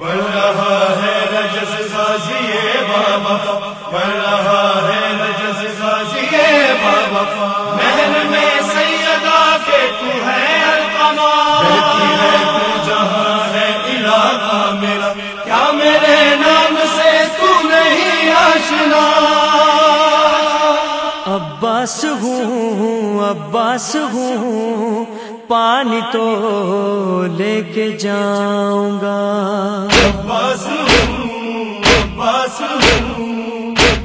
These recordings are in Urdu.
بڑھ رہا ہے رجس غازی بابا بڑھ رہا ہے رجس غازی بابا۔ محل میں سیدا کے تو ہے جہاں ہے علاقہ میرا۔ کیا میرے نام سے تو نہیں آشنا؟ عباس ہوں عباس ہوں، پانی تو لے کے جاؤں گا۔ بس بس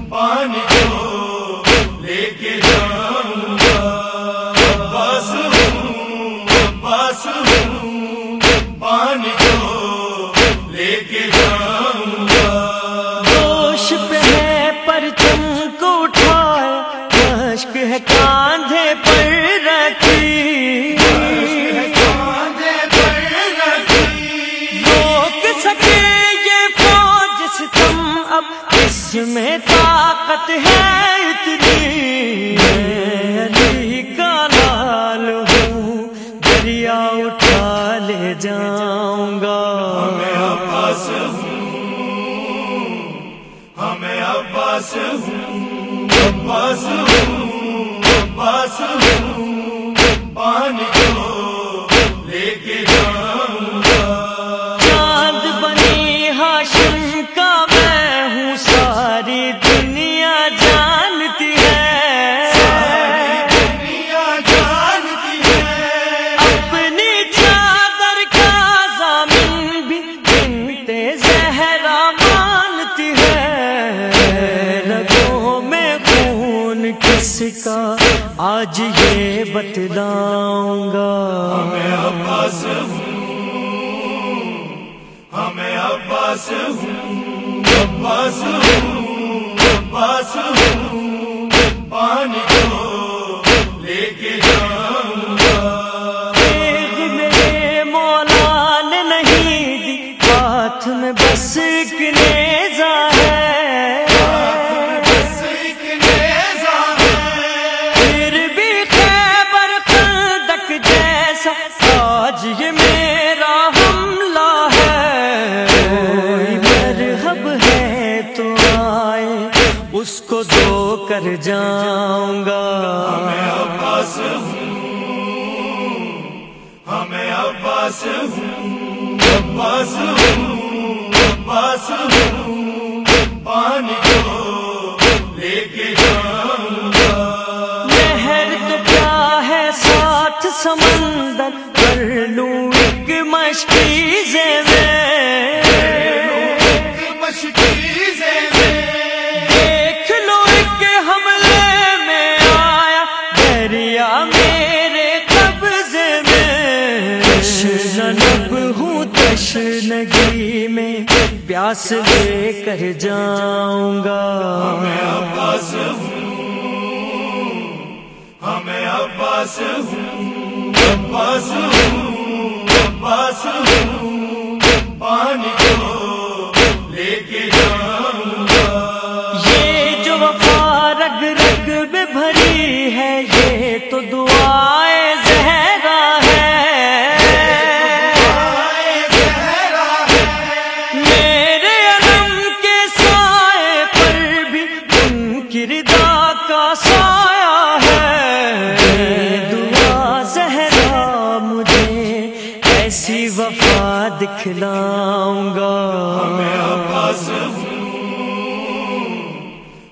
پانی کو لے کے جاؤں گا۔ بس بس میں طاقت ہے اتنی، علی کا لال ہوں، دریا اٹھا لے جاؤں گا۔ ہمیں عباس ہوں، ہمیں عباس ہوں عباس ہوں۔ کس کا آج یہ بتلاؤں گا ہمیں عباس ہوں۔ ہمیں عباس ہوں۔ عباس ہوں۔ اس کو دو کر جاؤں گا۔ ہمیں عباس ہوں۔ ہمیں عباس ہوں۔ عباس ہوں۔ تشنگی میں پیاس لے کر جاؤں گا ہمیں عباس ہوں، ہمیں عباس ہوں عباس ہوں۔ وفا دکھلاؤں گا۔ ہمیں عباس ہوں۔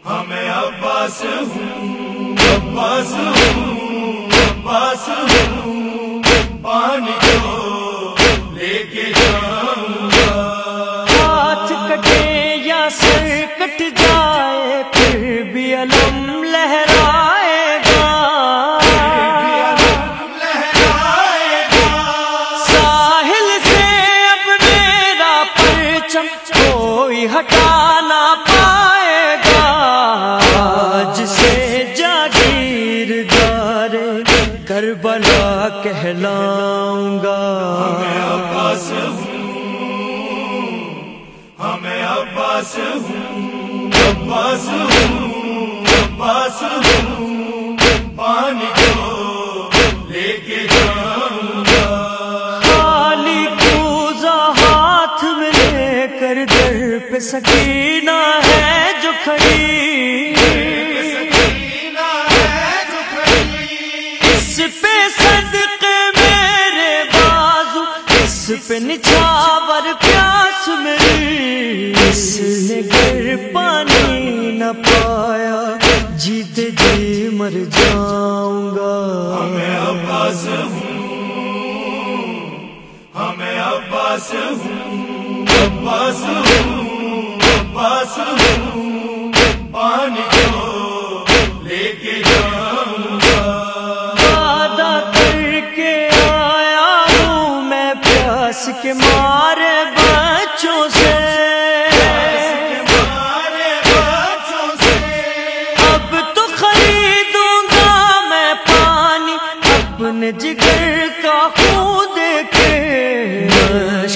ہمیں عباس ہوں۔ عباس ہوں۔ عباس ہوں۔ پانی کو لے کے جاؤں گا۔ ہاتھ کٹے یا سر کٹ جائے کربلا کہلاؤں گا ہمیں عباس ہوں۔ ہمیں عباس ہوں۔ عباس ہوں۔ عباس ہوں۔ پانی کو لے کے جاؤں۔ گا خالی کوزا ہاتھ میں لے پہ سکینہ پہ نچھاور پیاس میری اس نے گر پانی نہ پایا۔ جیتے جی مر جاؤں گا۔ میں عباس ہوں، ہمیں عباس ہوں عباس ہوں عباس ہوں، پانی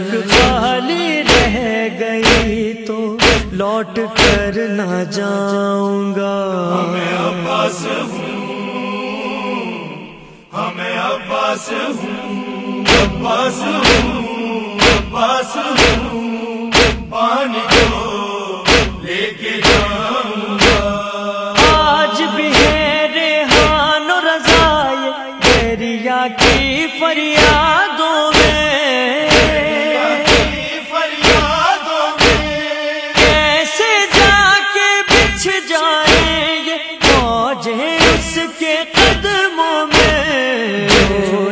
مشک خالی رہ گئی تو لوٹ کر نہ جاؤں گا۔ میں عباس ہوں ہمیں عباس ہوں عباس ہوں عباس ہوں پانی کو لے کے جاؤں گا۔ آج بھی ہے ریحان و کی فریادوں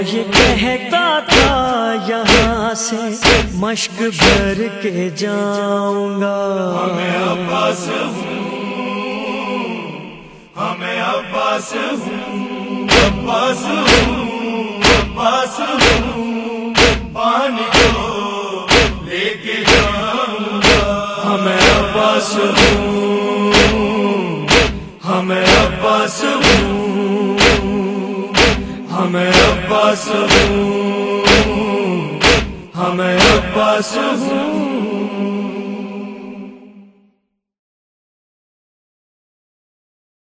یہ کہتا تھا، یہاں سے مشق بھر کے جاؤں گا ہمیں عباس ہوں، ہمیں عباس ہوں عباس ہوں عباس ہوں پانی کو لے کے جاؤں گا ہمیں عباس ہوں، ہمیں عباس ہوں۔ عباس ہوں ہمیں عباس ہوں۔